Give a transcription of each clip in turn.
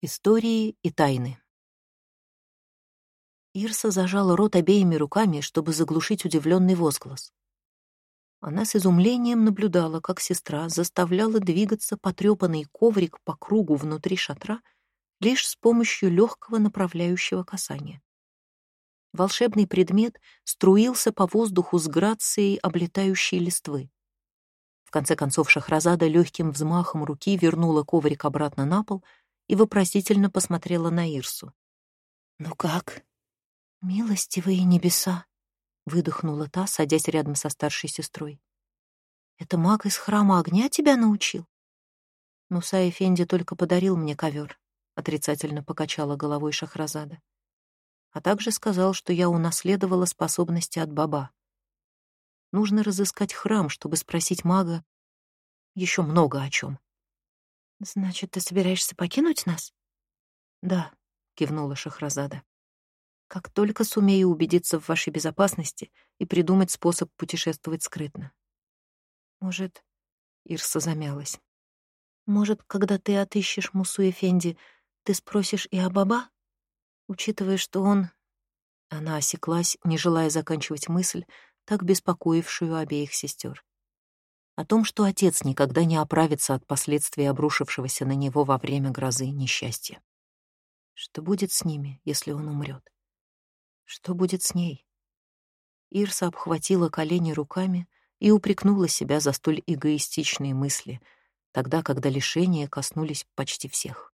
Истории и тайны. Ирса зажала рот обеими руками, чтобы заглушить удивленный возглас. Она с изумлением наблюдала, как сестра заставляла двигаться потрепанный коврик по кругу внутри шатра лишь с помощью легкого направляющего касания. Волшебный предмет струился по воздуху с грацией облетающей листвы. В конце концов Шахразада легким взмахом руки вернула коврик обратно на пол и вопросительно посмотрела на Ирсу. «Ну как?» «Милостивые небеса!» — выдохнула та, садясь рядом со старшей сестрой. «Это маг из храма огня тебя научил?» «Муса Эфенди только подарил мне ковер», — отрицательно покачала головой Шахразада. А также сказал, что я унаследовала способности от баба. Нужно разыскать храм, чтобы спросить мага еще много о чем. «Значит, ты собираешься покинуть нас?» «Да», — кивнула Шахразада. «Как только сумею убедиться в вашей безопасности и придумать способ путешествовать скрытно». «Может...» — Ирса замялась. «Может, когда ты отыщешь Мусу Эфенди, ты спросишь и о Баба? Учитывая, что он...» Она осеклась, не желая заканчивать мысль, так беспокоившую обеих сестер о том, что отец никогда не оправится от последствий обрушившегося на него во время грозы несчастья. Что будет с ними, если он умрет? Что будет с ней? Ирса обхватила колени руками и упрекнула себя за столь эгоистичные мысли, тогда, когда лишения коснулись почти всех.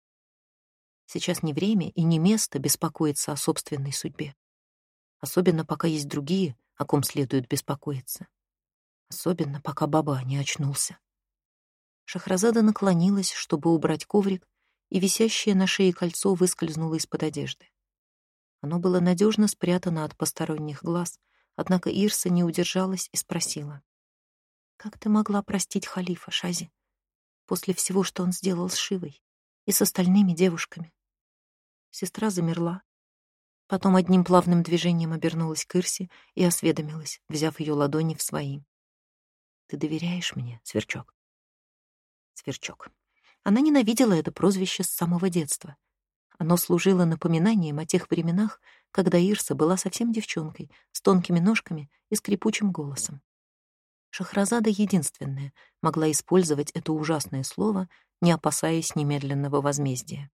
Сейчас не время и не место беспокоиться о собственной судьбе. Особенно пока есть другие, о ком следует беспокоиться особенно пока баба не очнулся. Шахразада наклонилась, чтобы убрать коврик, и висящее на шее кольцо выскользнуло из-под одежды. Оно было надежно спрятано от посторонних глаз, однако Ирса не удержалась и спросила. «Как ты могла простить халифа, Шази, после всего, что он сделал с Шивой и с остальными девушками?» Сестра замерла, потом одним плавным движением обернулась к Ирсе и осведомилась, взяв ее ладони в свои. Ты доверяешь мне, Сверчок? Сверчок. Она ненавидела это прозвище с самого детства. Оно служило напоминанием о тех временах, когда Ирса была совсем девчонкой, с тонкими ножками и скрипучим голосом. Шахразада единственная могла использовать это ужасное слово, не опасаясь немедленного возмездия.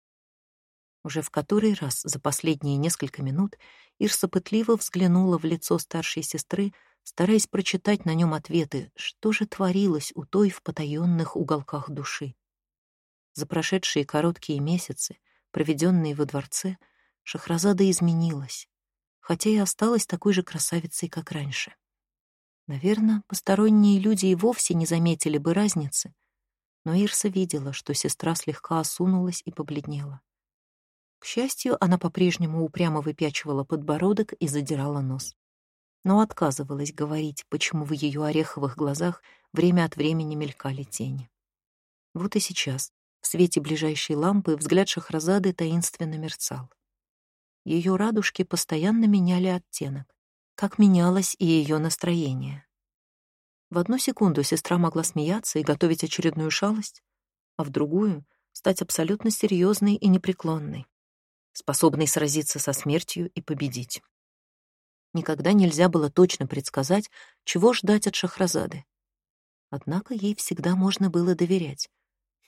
Уже в который раз за последние несколько минут Ирса пытливо взглянула в лицо старшей сестры, стараясь прочитать на нем ответы, что же творилось у той в потаенных уголках души. За прошедшие короткие месяцы, проведенные во дворце, Шахразада изменилась, хотя и осталась такой же красавицей, как раньше. Наверное, посторонние люди и вовсе не заметили бы разницы, но Ирса видела, что сестра слегка осунулась и побледнела. К счастью, она по-прежнему упрямо выпячивала подбородок и задирала нос но отказывалась говорить, почему в ее ореховых глазах время от времени мелькали тени. Вот и сейчас, в свете ближайшей лампы, взгляд Шахразады таинственно мерцал. Ее радужки постоянно меняли оттенок, как менялось и ее настроение. В одну секунду сестра могла смеяться и готовить очередную шалость, а в другую — стать абсолютно серьезной и непреклонной, способной сразиться со смертью и победить. Никогда нельзя было точно предсказать, чего ждать от Шахразады. Однако ей всегда можно было доверять.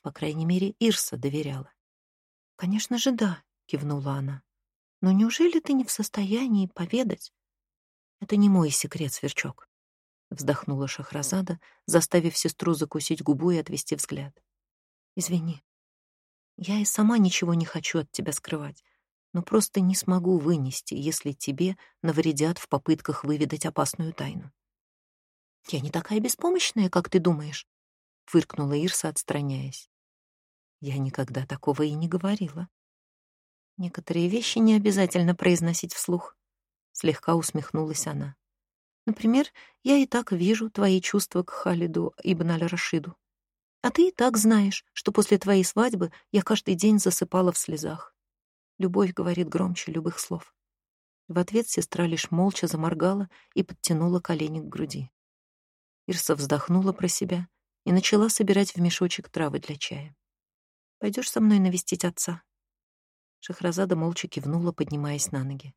По крайней мере, Ирса доверяла. «Конечно же, да», — кивнула она. «Но неужели ты не в состоянии поведать?» «Это не мой секрет, Сверчок», — вздохнула Шахразада, заставив сестру закусить губу и отвести взгляд. «Извини. Я и сама ничего не хочу от тебя скрывать но просто не смогу вынести, если тебе навредят в попытках выведать опасную тайну. «Я не такая беспомощная, как ты думаешь», — фыркнула Ирса, отстраняясь. «Я никогда такого и не говорила». «Некоторые вещи не обязательно произносить вслух», — слегка усмехнулась она. «Например, я и так вижу твои чувства к Халиду Ибн аль-Рашиду. А ты и так знаешь, что после твоей свадьбы я каждый день засыпала в слезах. Любовь говорит громче любых слов. В ответ сестра лишь молча заморгала и подтянула колени к груди. Ирса вздохнула про себя и начала собирать в мешочек травы для чая. Пойдешь со мной навестить отца? Шахразада молча кивнула, поднимаясь на ноги.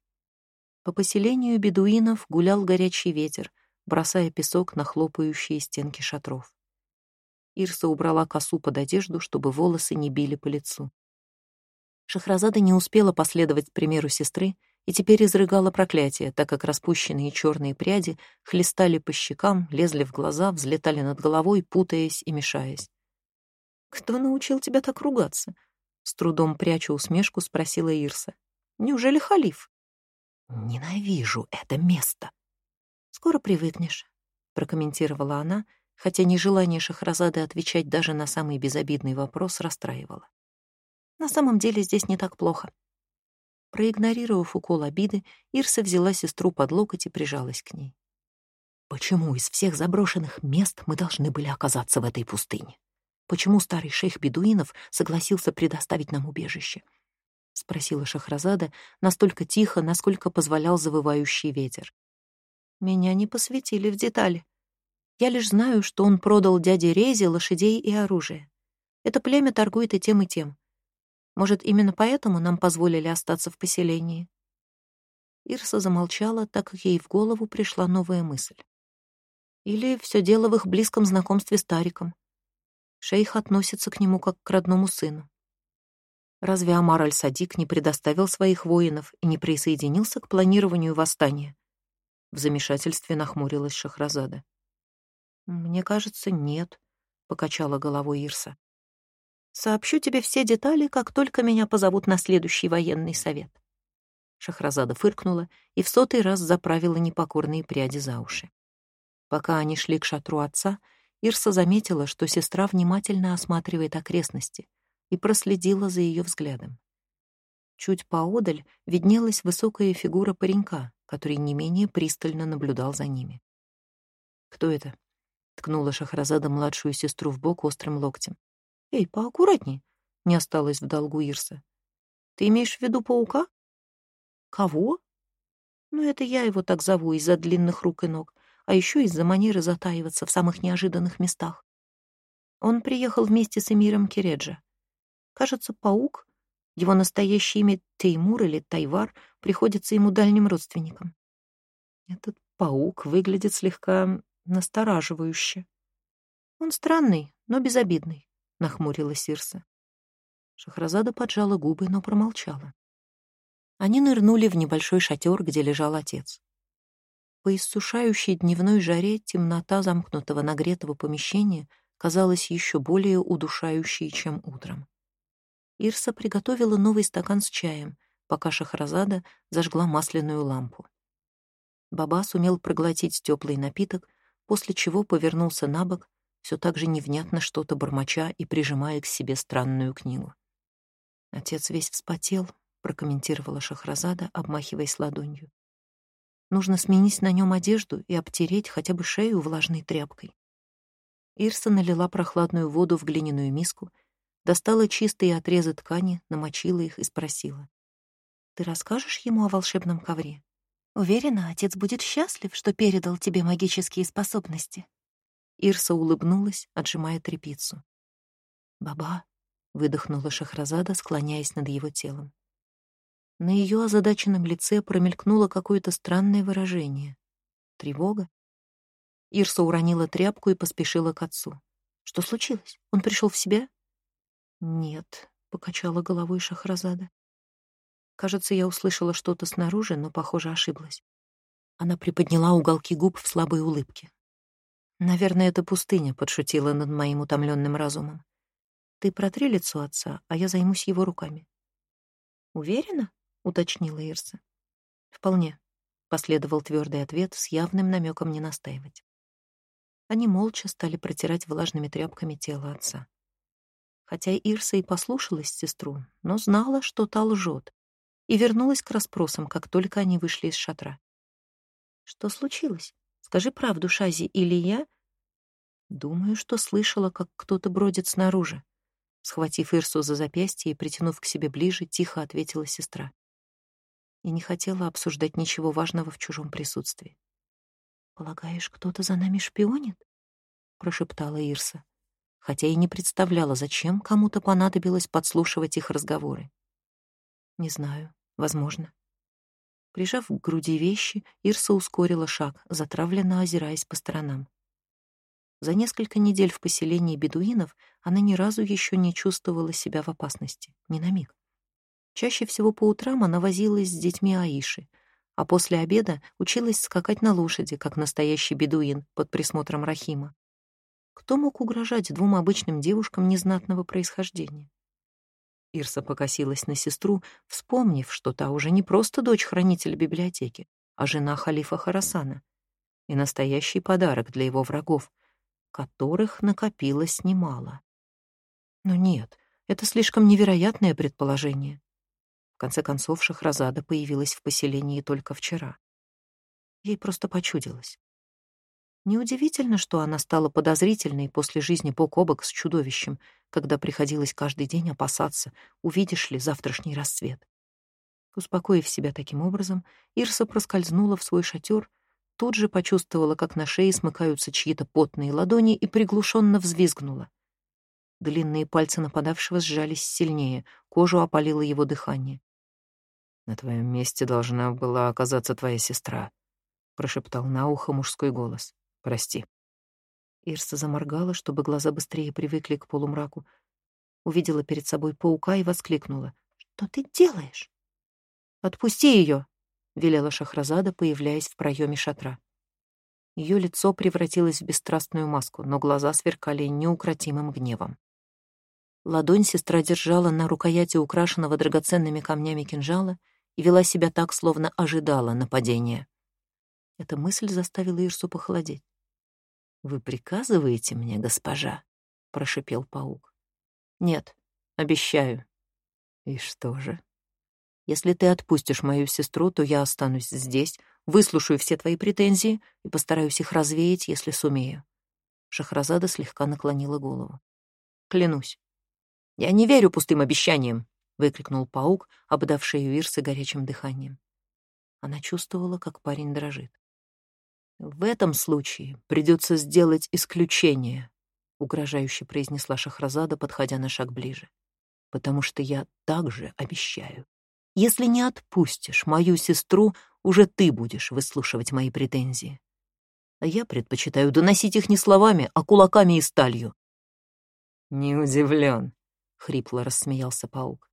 По поселению бедуинов гулял горячий ветер, бросая песок на хлопающие стенки шатров. Ирса убрала косу под одежду, чтобы волосы не били по лицу. Шахразада не успела последовать примеру сестры и теперь изрыгала проклятие, так как распущенные черные пряди хлестали по щекам, лезли в глаза, взлетали над головой, путаясь и мешаясь. «Кто научил тебя так ругаться?» С трудом пряча усмешку, спросила Ирса. «Неужели халиф?» «Ненавижу это место!» «Скоро привыкнешь», — прокомментировала она, хотя нежелание Шахразады отвечать даже на самый безобидный вопрос расстраивало. «На самом деле здесь не так плохо». Проигнорировав укол обиды, Ирса взяла сестру под локоть и прижалась к ней. «Почему из всех заброшенных мест мы должны были оказаться в этой пустыне? Почему старый шейх бедуинов согласился предоставить нам убежище?» — спросила Шахразада настолько тихо, насколько позволял завывающий ветер. «Меня не посвятили в детали. Я лишь знаю, что он продал дяде Резе лошадей и оружие. Это племя торгует и тем, и тем. Может, именно поэтому нам позволили остаться в поселении?» Ирса замолчала, так как ей в голову пришла новая мысль. Или все дело в их близком знакомстве с Тариком. Шейх относится к нему как к родному сыну. Разве Амар аль-Садик не предоставил своих воинов и не присоединился к планированию восстания? В замешательстве нахмурилась Шахразада. «Мне кажется, нет», — покачала головой Ирса. «Сообщу тебе все детали, как только меня позовут на следующий военный совет». Шахразада фыркнула и в сотый раз заправила непокорные пряди за уши. Пока они шли к шатру отца, Ирса заметила, что сестра внимательно осматривает окрестности и проследила за ее взглядом. Чуть поодаль виднелась высокая фигура паренька, который не менее пристально наблюдал за ними. «Кто это?» — ткнула Шахразада младшую сестру в бок острым локтем. «Эй, поаккуратней!» — не осталось в долгу Ирса. «Ты имеешь в виду паука?» «Кого?» «Ну, это я его так зову из-за длинных рук и ног а еще из-за манеры затаиваться в самых неожиданных местах. Он приехал вместе с эмиром Киреджа. Кажется, паук, его настоящее имя Теймур или Тайвар, приходится ему дальним родственникам. Этот паук выглядит слегка настораживающе. Он странный, но безобидный, — нахмурила Сирса. Шахразада поджала губы, но промолчала. Они нырнули в небольшой шатер, где лежал отец. По иссушающей дневной жаре темнота замкнутого нагретого помещения казалась еще более удушающей, чем утром. Ирса приготовила новый стакан с чаем, пока Шахразада зажгла масляную лампу. Баба сумел проглотить теплый напиток, после чего повернулся на бок, все так же невнятно что-то бормоча и прижимая к себе странную книгу. «Отец весь вспотел», — прокомментировала Шахразада, обмахиваясь ладонью. Нужно сменить на нем одежду и обтереть хотя бы шею влажной тряпкой. Ирса налила прохладную воду в глиняную миску, достала чистые отрезы ткани, намочила их и спросила. «Ты расскажешь ему о волшебном ковре? Уверена, отец будет счастлив, что передал тебе магические способности». Ирса улыбнулась, отжимая трепицу. «Баба», — выдохнула Шахразада, склоняясь над его телом. На ее озадаченном лице промелькнуло какое-то странное выражение. Тревога? Ирса уронила тряпку и поспешила к отцу. Что случилось? Он пришел в себя? Нет, покачала головой Шахразада. Кажется, я услышала что-то снаружи, но, похоже, ошиблась. Она приподняла уголки губ в слабой улыбке. Наверное, это пустыня подшутила над моим утомленным разумом. Ты протри лицо отца, а я займусь его руками. Уверена? — уточнила Ирса. «Вполне», — последовал твердый ответ с явным намеком не настаивать. Они молча стали протирать влажными тряпками тело отца. Хотя Ирса и послушалась сестру, но знала, что та лжет, и вернулась к расспросам, как только они вышли из шатра. «Что случилось? Скажи правду, Шази, или я...» «Думаю, что слышала, как кто-то бродит снаружи», Схватив Ирсу за запястье и притянув к себе ближе, тихо ответила сестра и не хотела обсуждать ничего важного в чужом присутствии. «Полагаешь, кто-то за нами шпионит?» — прошептала Ирса, хотя и не представляла, зачем кому-то понадобилось подслушивать их разговоры. Не знаю. Возможно. Прижав к груди вещи, Ирса ускорила шаг, затравленно озираясь по сторонам. За несколько недель в поселении бедуинов она ни разу еще не чувствовала себя в опасности, ни на миг. Чаще всего по утрам она возилась с детьми Аиши, а после обеда училась скакать на лошади, как настоящий бедуин под присмотром Рахима. Кто мог угрожать двум обычным девушкам незнатного происхождения? Ирса покосилась на сестру, вспомнив, что та уже не просто дочь хранителя библиотеки, а жена халифа Харасана и настоящий подарок для его врагов, которых накопилось немало. Но нет, это слишком невероятное предположение. В конце концов, Шахразада появилась в поселении только вчера. Ей просто почудилось. Неудивительно, что она стала подозрительной после жизни бок о бок с чудовищем, когда приходилось каждый день опасаться, увидишь ли завтрашний рассвет. Успокоив себя таким образом, Ирса проскользнула в свой шатер, тут же почувствовала, как на шее смыкаются чьи-то потные ладони и приглушенно взвизгнула. Длинные пальцы нападавшего сжались сильнее, кожу опалило его дыхание. «На твоем месте должна была оказаться твоя сестра», — прошептал на ухо мужской голос. Прости. Ирса заморгала, чтобы глаза быстрее привыкли к полумраку. Увидела перед собой паука и воскликнула. «Что ты делаешь?» «Отпусти ее!» — велела Шахразада, появляясь в проеме шатра. Ее лицо превратилось в бесстрастную маску, но глаза сверкали неукротимым гневом. Ладонь сестра держала на рукояти украшенного драгоценными камнями кинжала и вела себя так, словно ожидала нападения. Эта мысль заставила Ирсу похолодеть. «Вы приказываете мне, госпожа?» — прошипел паук. «Нет, обещаю». «И что же?» «Если ты отпустишь мою сестру, то я останусь здесь, выслушаю все твои претензии и постараюсь их развеять, если сумею». Шахразада слегка наклонила голову. «Клянусь». «Я не верю пустым обещаниям!» — выкрикнул паук, обдавший Ирсы горячим дыханием. Она чувствовала, как парень дрожит. В этом случае придется сделать исключение, угрожающе произнесла Шахразада, подходя на шаг ближе. Потому что я также обещаю. Если не отпустишь мою сестру, уже ты будешь выслушивать мои претензии. А я предпочитаю доносить их не словами, а кулаками и сталью. Не удивлен, хрипло рассмеялся паук.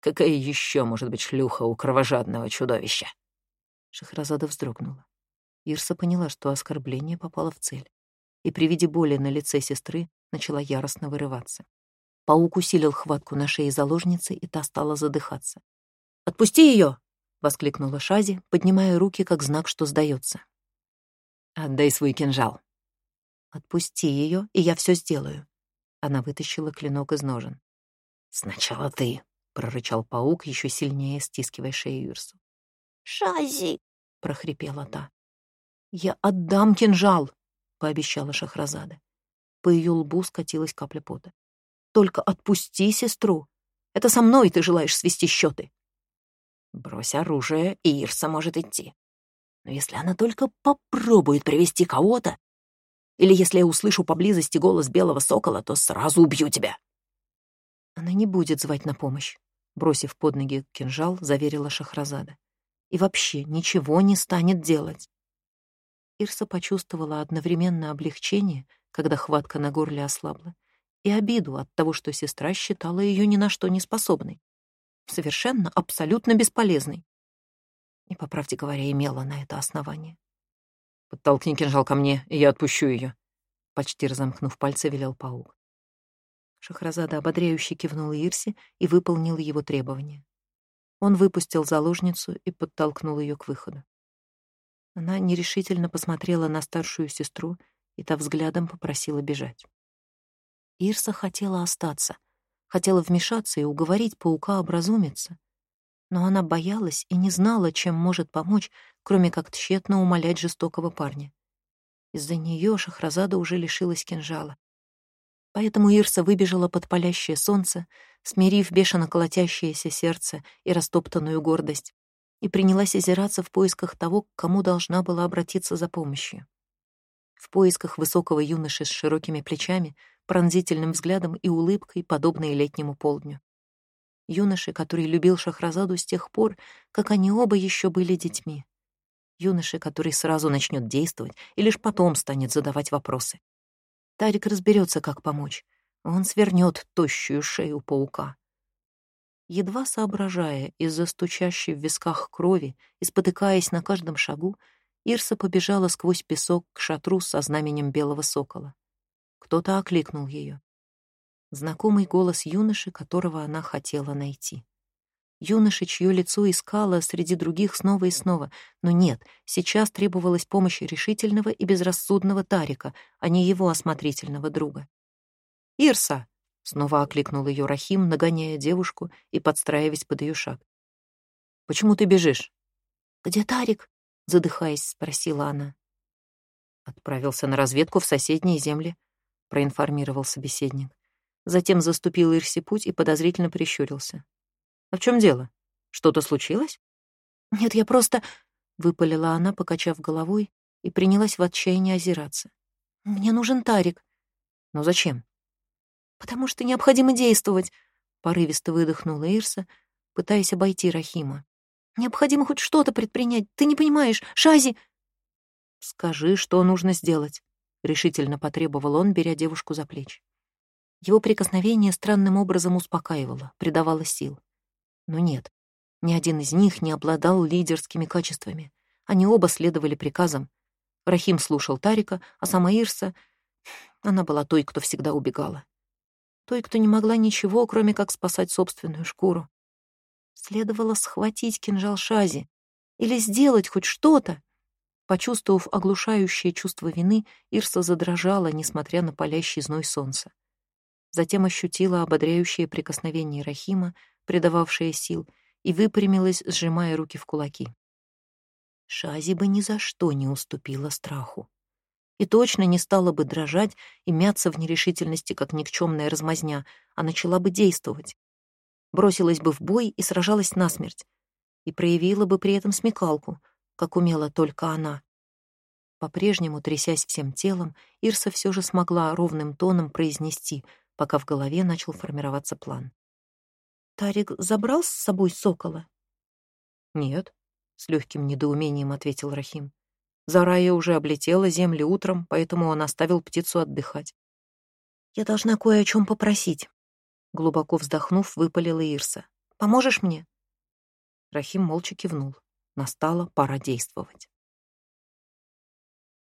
Какая еще может быть шлюха у кровожадного чудовища? Шахразада вздрогнула. Ирса поняла, что оскорбление попало в цель, и при виде боли на лице сестры начала яростно вырываться. Паук усилил хватку на шее заложницы, и та стала задыхаться. «Отпусти ее!» — воскликнула Шази, поднимая руки как знак, что сдается. «Отдай свой кинжал». «Отпусти ее, и я все сделаю». Она вытащила клинок из ножен. «Сначала ты», — прорычал паук, еще сильнее стискивая шею Ирсу. «Шази!» — прохрипела та. «Я отдам кинжал», — пообещала Шахразада. По ее лбу скатилась капля пота. «Только отпусти сестру. Это со мной ты желаешь свести счеты». «Брось оружие, и Ирса может идти. Но если она только попробует привести кого-то, или если я услышу поблизости голос белого сокола, то сразу убью тебя». Она не будет звать на помощь, бросив под ноги кинжал, заверила Шахразада. И вообще ничего не станет делать. Ирса почувствовала одновременно облегчение, когда хватка на горле ослабла, и обиду от того, что сестра считала ее ни на что не способной. Совершенно, абсолютно бесполезной. И, по правде говоря, имела на это основание. «Подтолкни кинжал ко мне, и я отпущу ее», — почти разомкнув пальцы, велел паук. Шахразада ободряюще кивнула Ирсе и выполнил его требования. Он выпустил заложницу и подтолкнул ее к выходу. Она нерешительно посмотрела на старшую сестру, и та взглядом попросила бежать. Ирса хотела остаться, хотела вмешаться и уговорить паука образумиться. Но она боялась и не знала, чем может помочь, кроме как тщетно умолять жестокого парня. Из-за нее Шахразада уже лишилась кинжала. Поэтому Ирса выбежала под палящее солнце, смирив бешено колотящееся сердце и растоптанную гордость, и принялась озираться в поисках того, к кому должна была обратиться за помощью. В поисках высокого юноши с широкими плечами, пронзительным взглядом и улыбкой, подобной летнему полдню. Юноше, который любил Шахразаду с тех пор, как они оба еще были детьми. Юноше, который сразу начнет действовать и лишь потом станет задавать вопросы. Тарик разберется, как помочь. Он свернет тощую шею паука. Едва соображая из-за стучащей в висках крови и спотыкаясь на каждом шагу, Ирса побежала сквозь песок к шатру со знаменем белого сокола. Кто-то окликнул ее. Знакомый голос юноши, которого она хотела найти. Юноши, чье лицо искала среди других снова и снова, но нет, сейчас требовалась помощь решительного и безрассудного Тарика, а не его осмотрительного друга. «Ирса!» — снова окликнул ее Рахим, нагоняя девушку и подстраиваясь под ее шаг. «Почему ты бежишь?» «Где Тарик?» — задыхаясь, спросила она. «Отправился на разведку в соседние земли», — проинформировал собеседник. Затем заступил Ирси путь и подозрительно прищурился. «А в чем дело? Что-то случилось?» «Нет, я просто...» — выпалила она, покачав головой, и принялась в отчаянии озираться. «Мне нужен Тарик». «Но зачем?» «Потому что необходимо действовать», — порывисто выдохнула Ирса, пытаясь обойти Рахима. Необходимо хоть что-то предпринять. Ты не понимаешь, Шази...» «Скажи, что нужно сделать», — решительно потребовал он, беря девушку за плечи. Его прикосновение странным образом успокаивало, придавало сил. Но нет, ни один из них не обладал лидерскими качествами. Они оба следовали приказам. Рахим слушал Тарика, а сама Ирса... Она была той, кто всегда убегала. Той, кто не могла ничего, кроме как спасать собственную шкуру. Следовало схватить кинжал Шази или сделать хоть что-то. Почувствовав оглушающее чувство вины, Ирса задрожала, несмотря на палящий зной солнца. Затем ощутила ободряющее прикосновение Рахима, придававшее сил, и выпрямилась, сжимая руки в кулаки. Шази бы ни за что не уступила страху. И точно не стала бы дрожать и мяться в нерешительности, как никчемная размазня, а начала бы действовать бросилась бы в бой и сражалась насмерть, и проявила бы при этом смекалку, как умела только она. По-прежнему, трясясь всем телом, Ирса все же смогла ровным тоном произнести, пока в голове начал формироваться план. «Тарик забрал с собой сокола?» «Нет», — с легким недоумением ответил Рахим. «Зарая уже облетела земли утром, поэтому он оставил птицу отдыхать». «Я должна кое о чем попросить», Глубоко вздохнув, выпалила Ирса. «Поможешь мне?» Рахим молча кивнул. Настала пора действовать.